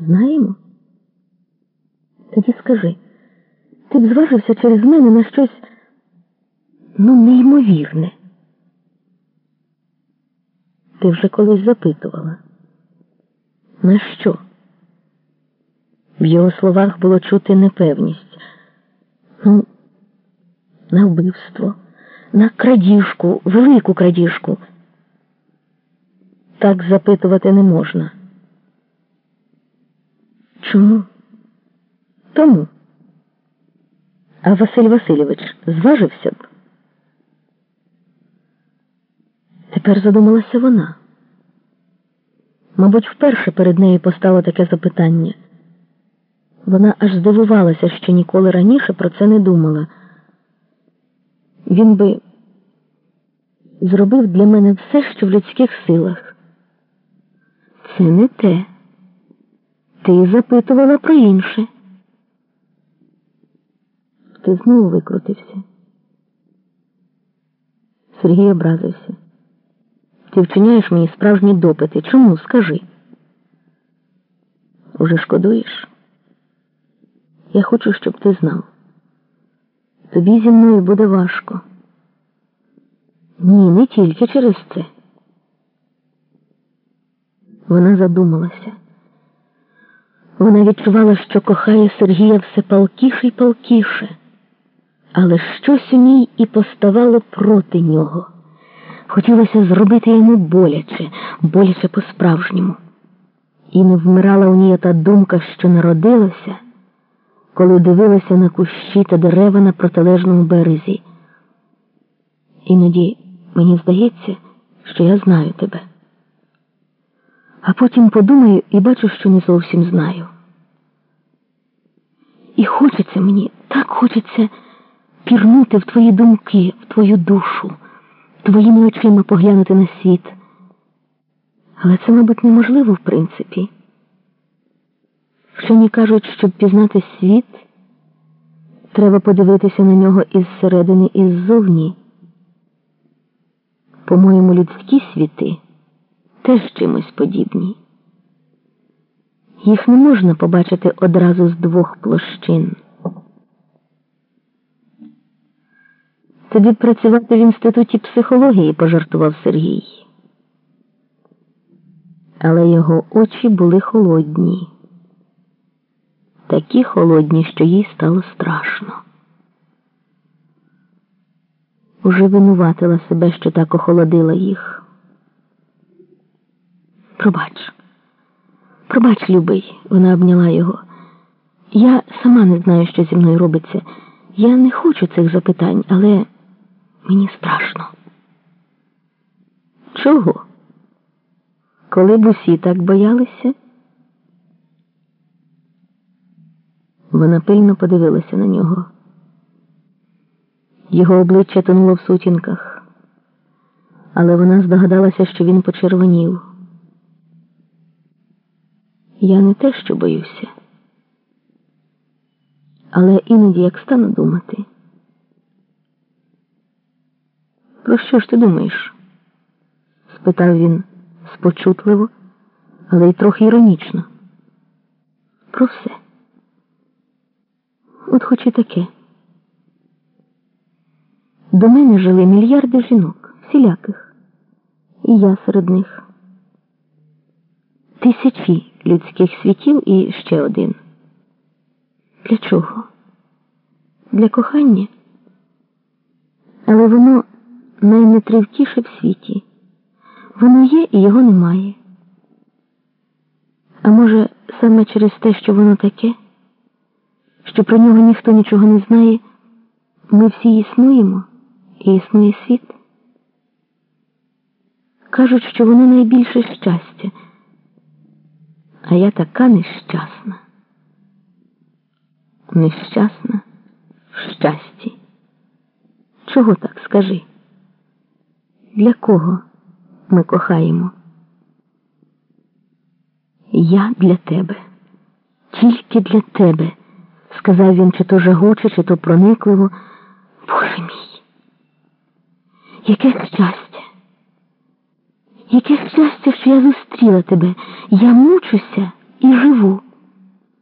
Знаємо? Тоді скажи, ти б зважився через мене на щось ну, неймовірне. Ти вже колись запитувала. На що? В його словах було чути непевність. Ну, на вбивство, на крадіжку, велику крадіжку. Так запитувати не можна. Чому? Тому. А Василь Васильович зважився б? Тепер задумалася вона. Мабуть, вперше перед нею постало таке запитання. Вона аж здивувалася, що ніколи раніше про це не думала. Він би зробив для мене все, що в людських силах. Це не те. Ти запитувала про інше. Ти знову викрутився. Сергій образився. Ти вчиняєш мені справжні допити. Чому? Скажи? Уже шкодуєш? Я хочу, щоб ти знав. Тобі зі мною буде важко. Ні, не тільки через це. Вона задумалася. Вона відчувала, що кохає Сергія все палкіше й палкіше, але щось у ній і поставало проти нього. Хотілося зробити йому боляче, боляче по-справжньому. І не вмирала у ній та думка, що народилася, коли дивилася на кущі та дерева на протилежному березі. Іноді мені здається, що я знаю тебе. А потім подумаю і бачу, що не зовсім знаю. І хочеться мені, так хочеться пірнути в твої думки, в твою душу, твоїми очима поглянути на світ. Але це, мабуть, неможливо в принципі. Вчені кажуть, щоб пізнати світ, треба подивитися на нього із середини і ззовні. По-моєму, людські світи теж чимось подібні. Їх не можна побачити одразу з двох площин. Тобі працювати в інституті психології, пожартував Сергій. Але його очі були холодні, такі холодні, що їй стало страшно. Уже винуватила себе, що так охолодила їх. Пробач, пробач, любий, вона обняла його. Я сама не знаю, що зі мною робиться. Я не хочу цих запитань, але мені страшно. Чого? Коли б усі так боялися? Вона пильно подивилася на нього. Його обличчя тонуло в сутінках, але вона здогадалася, що він почервонів. Я не те, що боюся, але іноді як стану думати. Про що ж ти думаєш? спитав він спочутливо, але й трохи іронічно. Про все. От хоч і таке. До мене жили мільярди жінок, всіляких, і я серед них. Тисячі людських світів і ще один. Для чого? Для кохання? Але воно найнетривкіше в світі. Воно є і його немає. А може, саме через те, що воно таке, що про нього ніхто нічого не знає, ми всі існуємо і існує світ. Кажуть, що воно найбільше щастя, а я така нещасна. Нещасна в щасті. Чого так скажи? Для кого ми кохаємо? Я для тебе, тільки для тебе, сказав він чи то жагуче, чи то проникливо. Боже мій, яке щастя, яке щастя, що я зустріла тебе. Я мучуся і живу.